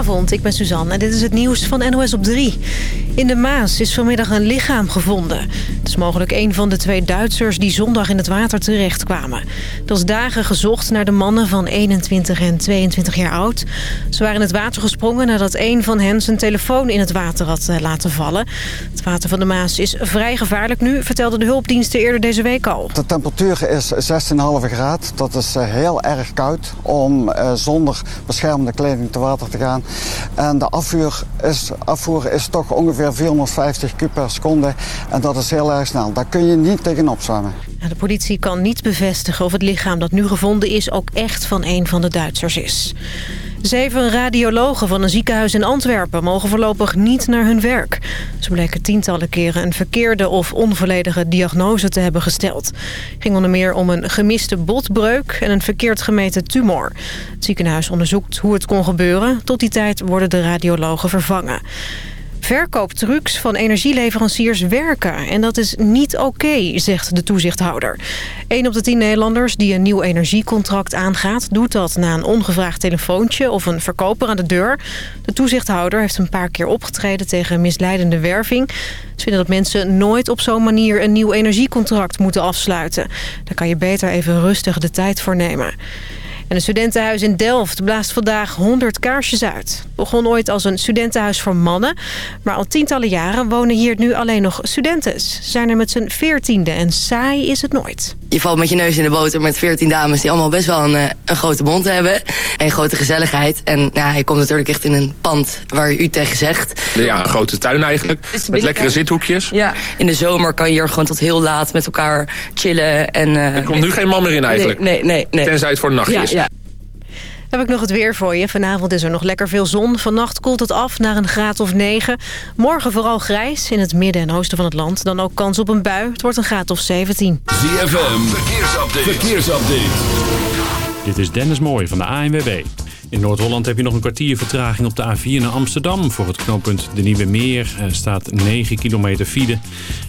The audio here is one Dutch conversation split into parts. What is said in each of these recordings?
Goedenavond, ik ben Suzanne en dit is het nieuws van NOS op 3. In de Maas is vanmiddag een lichaam gevonden. Het is mogelijk een van de twee Duitsers die zondag in het water terechtkwamen. Er is dagen gezocht naar de mannen van 21 en 22 jaar oud. Ze waren in het water gesprongen nadat een van hen zijn telefoon in het water had eh, laten vallen. Het water van de Maas is vrij gevaarlijk nu, vertelden de hulpdiensten eerder deze week al. De temperatuur is 16,5 graad. Dat is eh, heel erg koud om eh, zonder beschermende kleding te water te gaan. En de afvoer is, afvoer is toch ongeveer 450 kub per seconde. En dat is heel erg snel. Daar kun je niet tegenop zwemmen. De politie kan niet bevestigen of het lichaam dat nu gevonden is... ook echt van een van de Duitsers is. Zeven radiologen van een ziekenhuis in Antwerpen mogen voorlopig niet naar hun werk. Ze bleken tientallen keren een verkeerde of onvolledige diagnose te hebben gesteld. Ging onder meer om een gemiste botbreuk en een verkeerd gemeten tumor. Het ziekenhuis onderzoekt hoe het kon gebeuren. Tot die tijd worden de radiologen vervangen. Verkooptrucs van energieleveranciers werken. En dat is niet oké, zegt de toezichthouder. Een op de tien Nederlanders die een nieuw energiecontract aangaat... doet dat na een ongevraagd telefoontje of een verkoper aan de deur. De toezichthouder heeft een paar keer opgetreden tegen misleidende werving. Ze vinden dat mensen nooit op zo'n manier een nieuw energiecontract moeten afsluiten. Daar kan je beter even rustig de tijd voor nemen. En een studentenhuis in Delft blaast vandaag 100 kaarsjes uit. Het begon ooit als een studentenhuis voor mannen. Maar al tientallen jaren wonen hier nu alleen nog studenten. Ze zijn er met z'n veertiende en saai is het nooit. Je valt met je neus in de boter met veertien dames die allemaal best wel een, eh, een grote mond hebben. En grote gezelligheid. En ja, je komt natuurlijk echt in een pand waar u tegen zegt. Ja, een grote tuin eigenlijk. Met lekkere zithoekjes. Ja, in de zomer kan je hier gewoon tot heel laat met elkaar chillen. En, uh, er komt nu geen man meer in eigenlijk. Nee, nee, nee. Tenzij het voor nachtje is. Ja. Heb ik nog het weer voor je. Vanavond is er nog lekker veel zon. Vannacht koelt het af naar een graad of 9. Morgen vooral grijs in het midden en oosten van het land. Dan ook kans op een bui. Het wordt een graad of 17. ZFM, verkeersupdate. verkeersupdate. Dit is Dennis Mooij van de ANWB. In Noord-Holland heb je nog een kwartier vertraging op de A4 naar Amsterdam. Voor het knooppunt De Nieuwe Meer staat 9 kilometer file.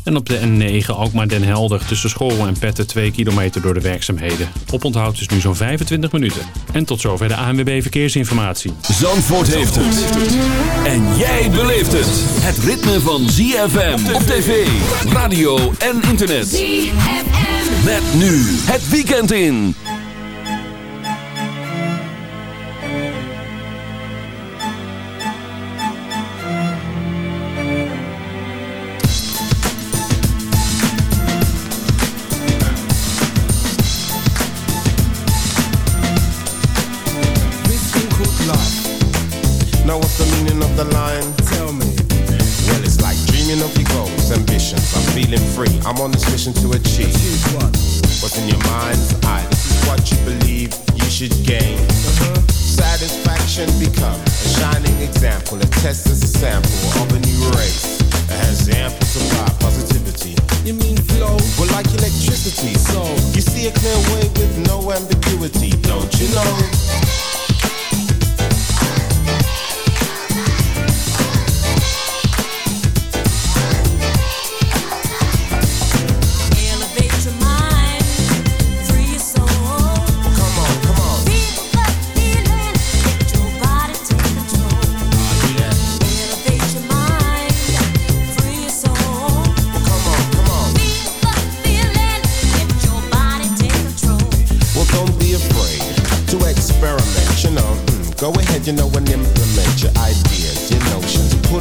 En op de N9 ook maar Den Helder tussen School en Petten 2 kilometer door de werkzaamheden. Oponthoud is nu zo'n 25 minuten. En tot zover de ANWB Verkeersinformatie. Zandvoort heeft het. En jij beleeft het. Het ritme van ZFM op tv, radio en internet. ZFM. Met nu het weekend in.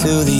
to the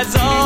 eyes on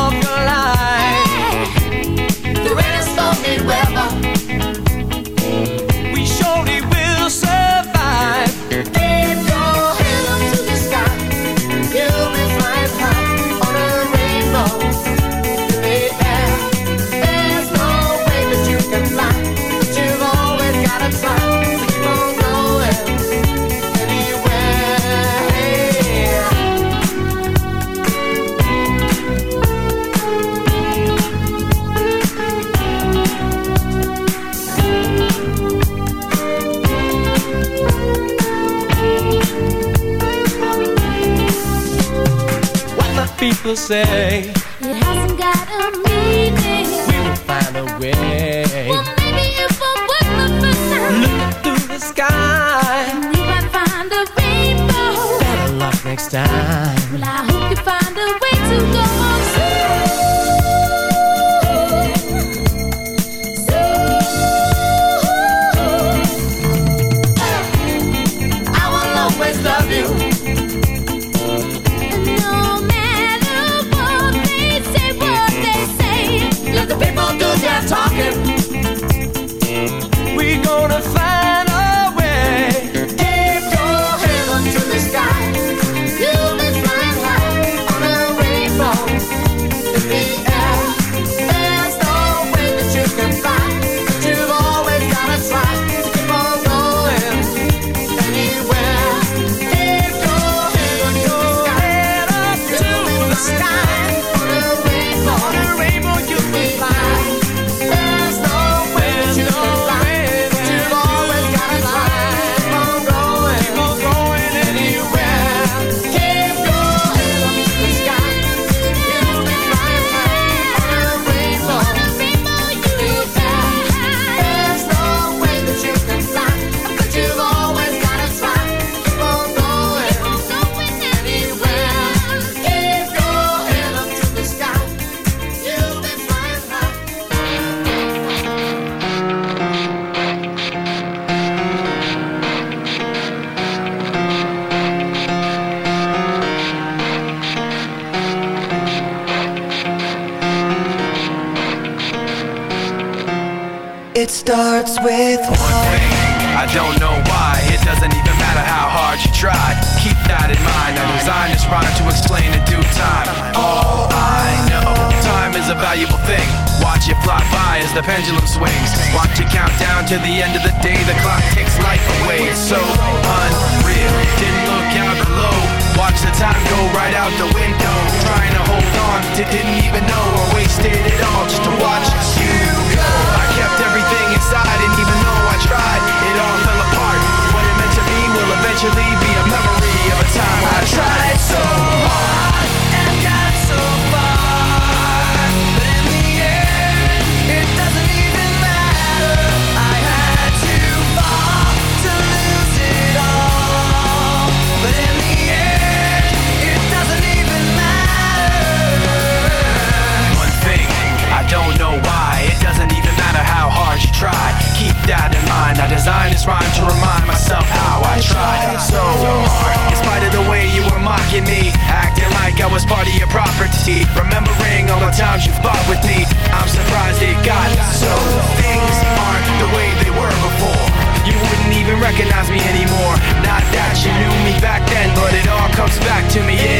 empty Remembering all the times you fought with me. I'm surprised it got so Things aren't the way they were before. You wouldn't even recognize me anymore. Not that you knew me back then But it all comes back to me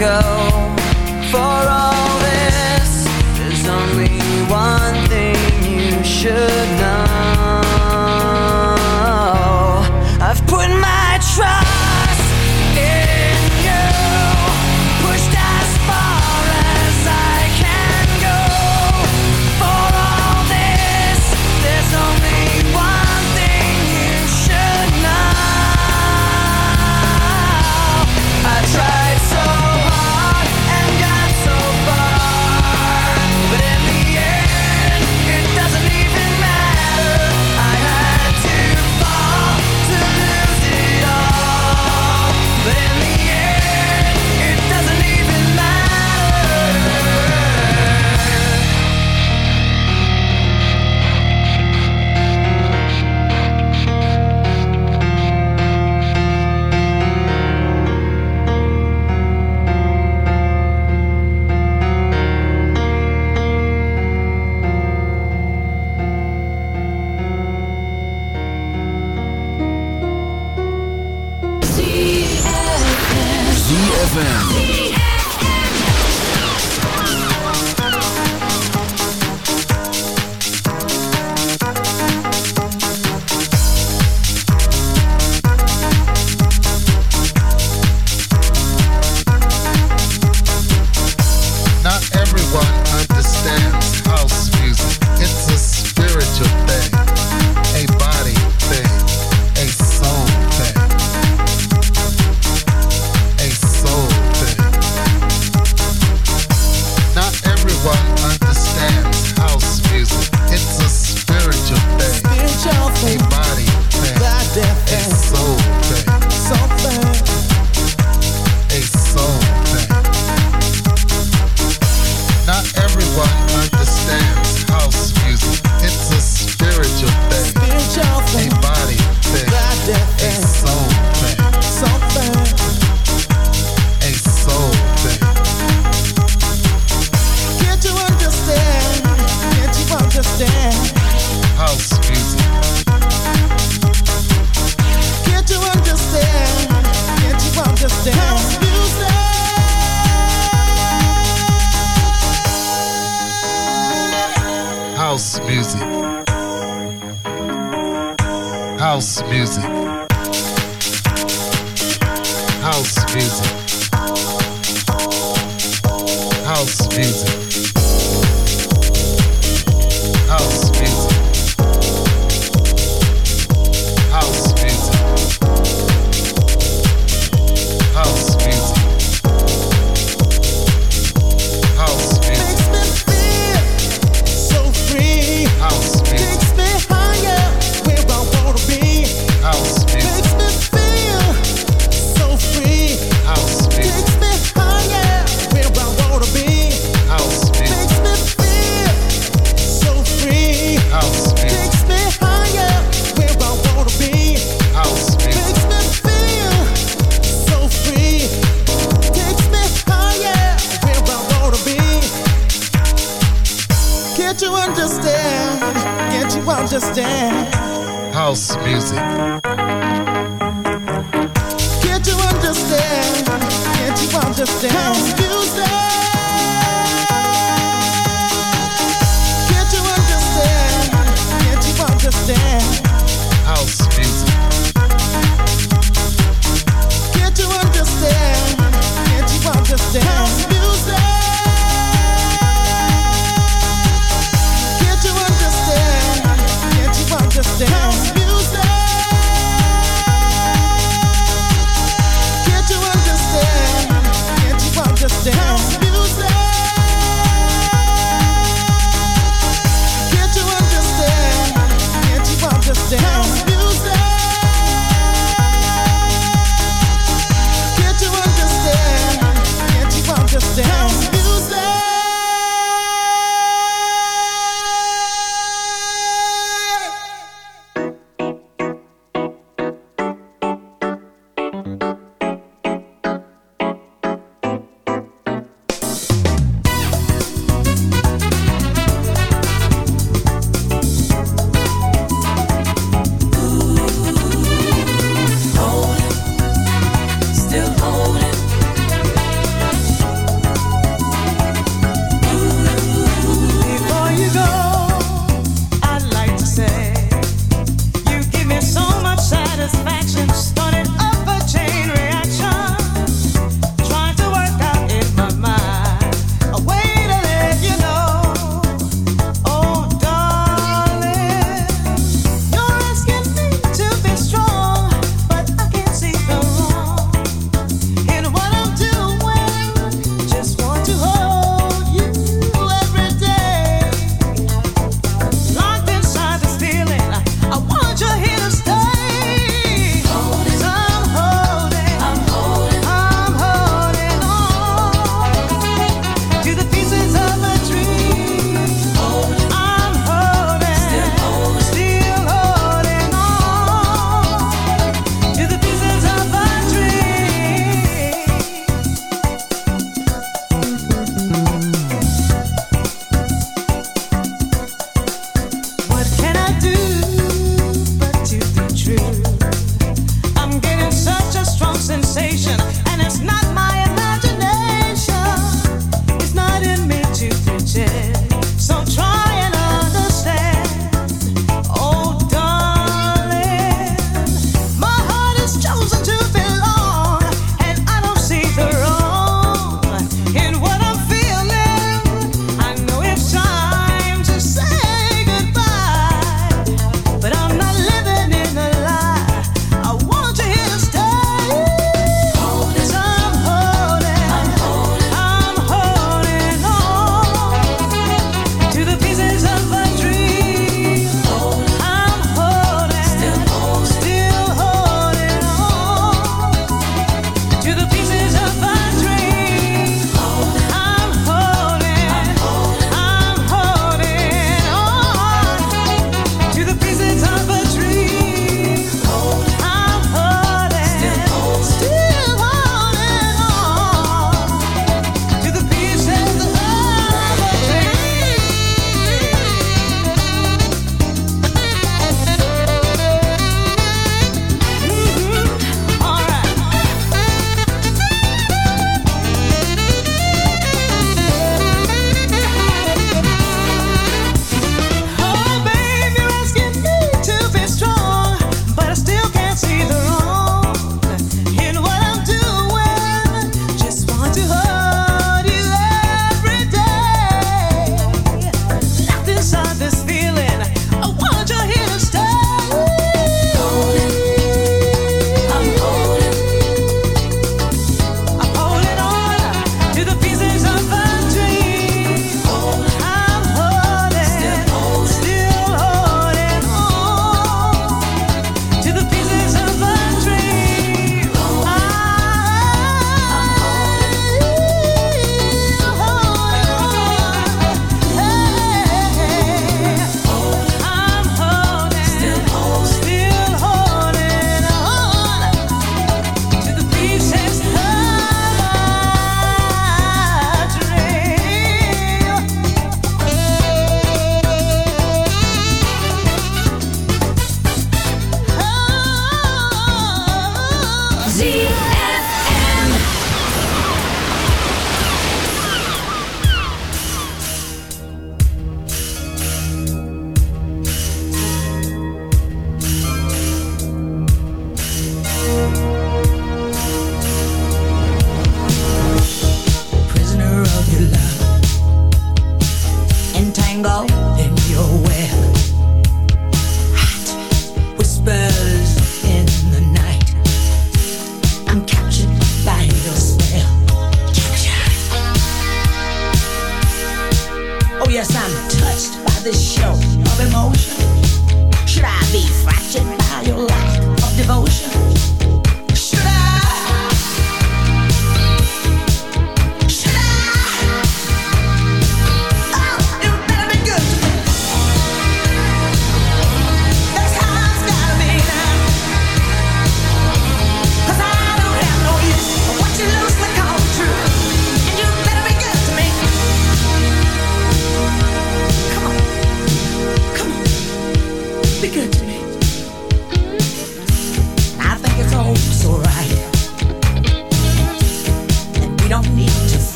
go.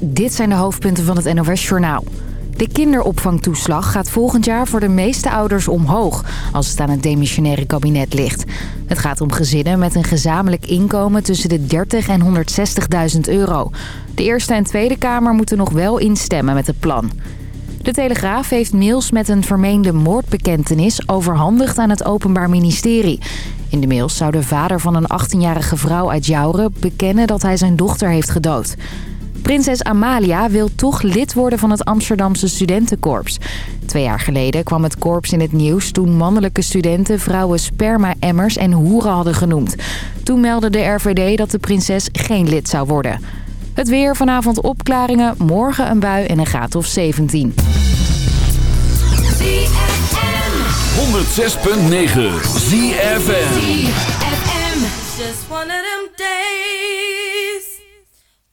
Dit zijn de hoofdpunten van het NOS-journaal. De kinderopvangtoeslag gaat volgend jaar voor de meeste ouders omhoog... als het aan het demissionaire kabinet ligt. Het gaat om gezinnen met een gezamenlijk inkomen tussen de 30 en 160.000 euro. De Eerste en Tweede Kamer moeten nog wel instemmen met het plan. De Telegraaf heeft mails met een vermeende moordbekentenis overhandigd aan het Openbaar Ministerie. In de mails zou de vader van een 18-jarige vrouw uit Jouren bekennen dat hij zijn dochter heeft gedood. Prinses Amalia wil toch lid worden van het Amsterdamse studentenkorps. Twee jaar geleden kwam het korps in het nieuws toen mannelijke studenten vrouwen sperma-emmers en hoeren hadden genoemd. Toen meldde de RVD dat de prinses geen lid zou worden. Het weer vanavond opklaringen, morgen een bui en een graad of 17. 106.9 ZFM. Just one of them days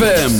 ZFM.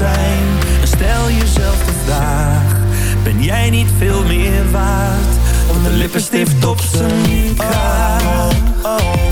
En stel jezelf de vraag, ben jij niet veel meer waard? Om de lippenstift op zijn kraag?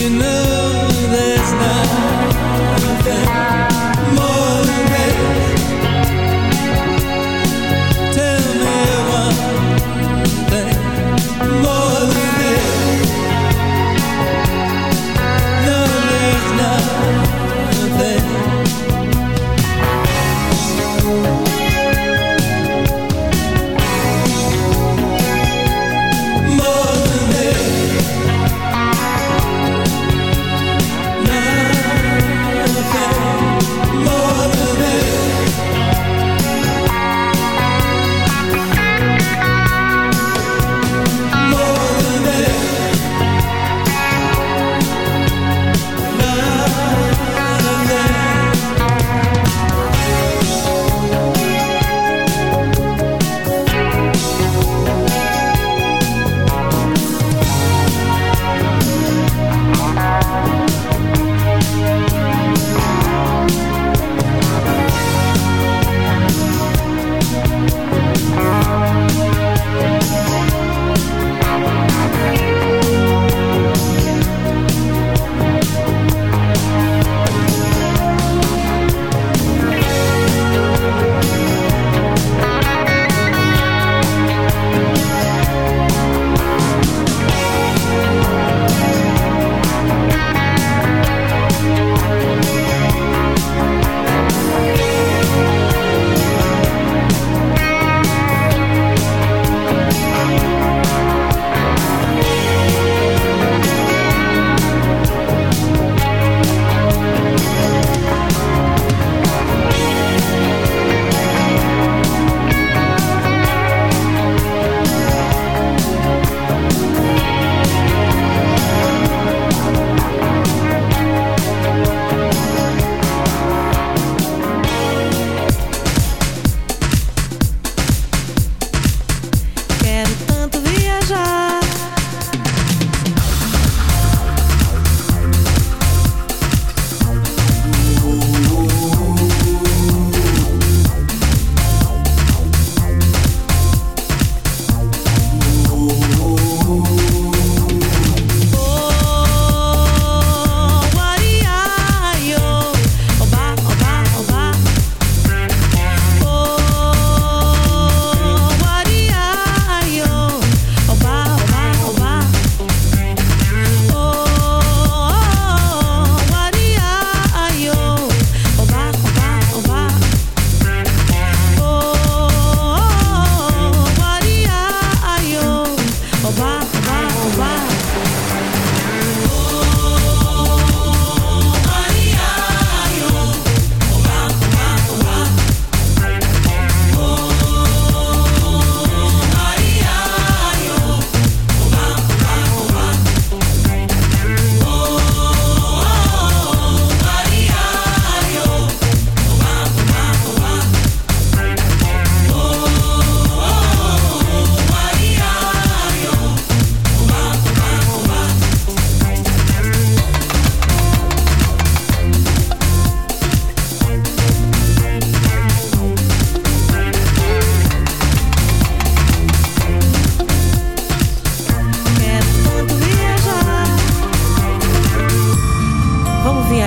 you know